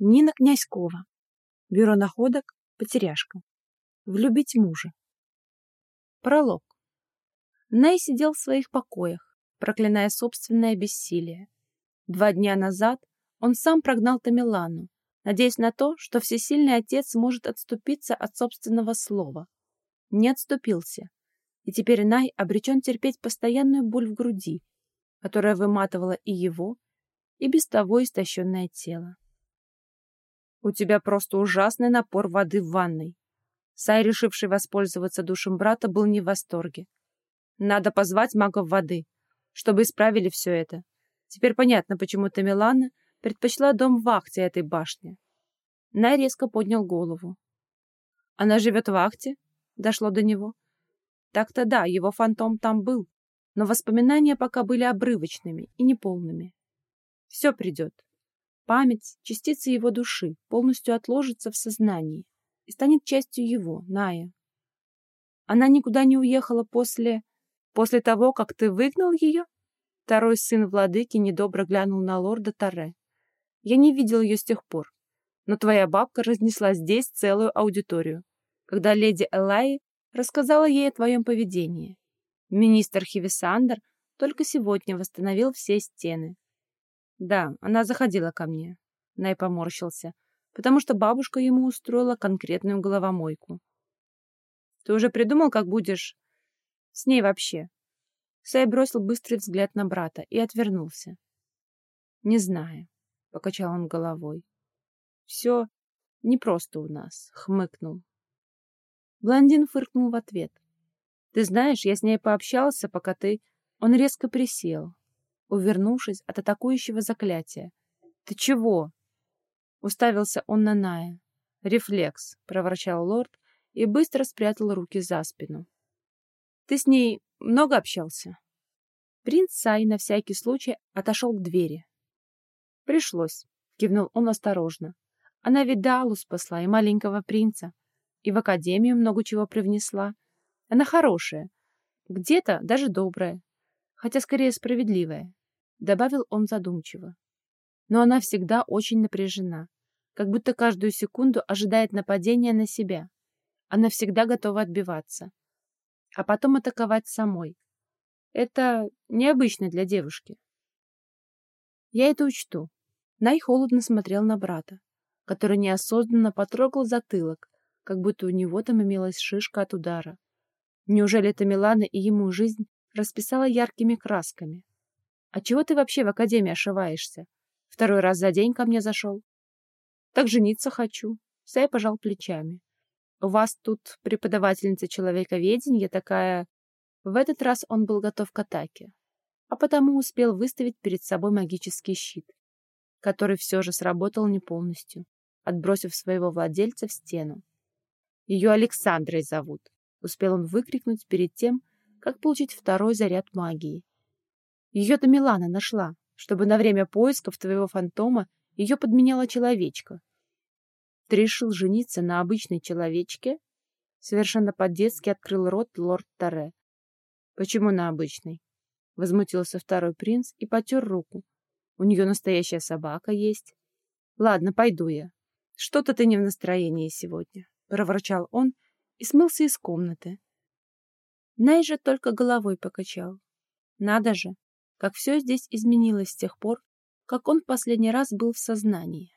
Нина Князькова. Бюро находок «Потеряшка». Влюбить мужа. Пролог. Най сидел в своих покоях, проклиная собственное бессилие. Два дня назад он сам прогнал Тамилану, надеясь на то, что всесильный отец может отступиться от собственного слова. Не отступился, и теперь Най обречен терпеть постоянную боль в груди, которая выматывала и его, и без того истощенное тело. У тебя просто ужасный напор воды в ванной. Сай, решивший воспользоваться душем брата, был не в восторге. Надо позвать магов воды, чтобы исправили все это. Теперь понятно, почему Тамилана предпочла дом в вахте этой башни. Най резко поднял голову. Она живет в вахте? Дошло до него. Так-то да, его фантом там был, но воспоминания пока были обрывочными и неполными. Все придет. Память, частица его души, полностью отложится в сознании и станет частью его, Ная. Она никуда не уехала после... После того, как ты выгнал ее? Второй сын владыки недобро глянул на лорда Таре. Я не видел ее с тех пор, но твоя бабка разнесла здесь целую аудиторию, когда леди Элай рассказала ей о твоем поведении. Министр Хивисандр только сегодня восстановил все стены, да, она заходила ко мне. Най поморщился, потому что бабушка ему устроила конкретную головомойку. Ты уже придумал, как будешь с ней вообще? Сай бросил быстрый взгляд на брата и отвернулся. Не знаю, покачал он головой. Все непросто у нас, хмыкнул. Блондин фыркнул в ответ. Ты знаешь, я с ней пообщался, пока ты... Он резко присел, увернувшись от атакующего заклятия. «Ты чего?» Уставился он на Ная. «Рефлекс», — проворчал лорд и быстро спрятал руки за спину. «Ты с ней много общался?» Принц Сай на всякий случай отошел к двери. «Пришлось», — кивнул он осторожно. «Она ведь Далу спасла и маленького принца, и в академию много чего привнесла. Она хорошая, где-то даже добрая, хотя скорее справедливая добавил он задумчиво. Но она всегда очень напряжена, как будто каждую секунду ожидает нападения на себя. Она всегда готова отбиваться, а потом атаковать самой. Это необычно для девушки. Я это учту. Най холодно смотрел на брата, который неосознанно потрогал затылок, как будто у него там имелась шишка от удара. Неужели это Милана и ему жизнь расписала яркими красками? А чего ты вообще в академии ошиваешься? Второй раз за день ко мне зашел. Так жениться хочу. Сай пожал плечами. У вас тут преподавательница человековедения такая... В этот раз он был готов к атаке, а потому успел выставить перед собой магический щит, который все же сработал не полностью, отбросив своего владельца в стену. Ее Александрой зовут, успел он выкрикнуть перед тем, как получить второй заряд магии, ее-то Милана нашла, чтобы на время поисков твоего фантома ее подменяла человечка. Ты решил жениться на обычной человечке? Совершенно по-детски открыл рот лорд Таре. Почему на обычной? Возмутился второй принц и потер руку. У нее настоящая собака есть. Ладно, пойду я. Что-то ты не в настроении сегодня, проворчал он и смылся из комнаты. Най же только головой покачал. Надо же, как все здесь изменилось с тех пор, как он в последний раз был в сознании.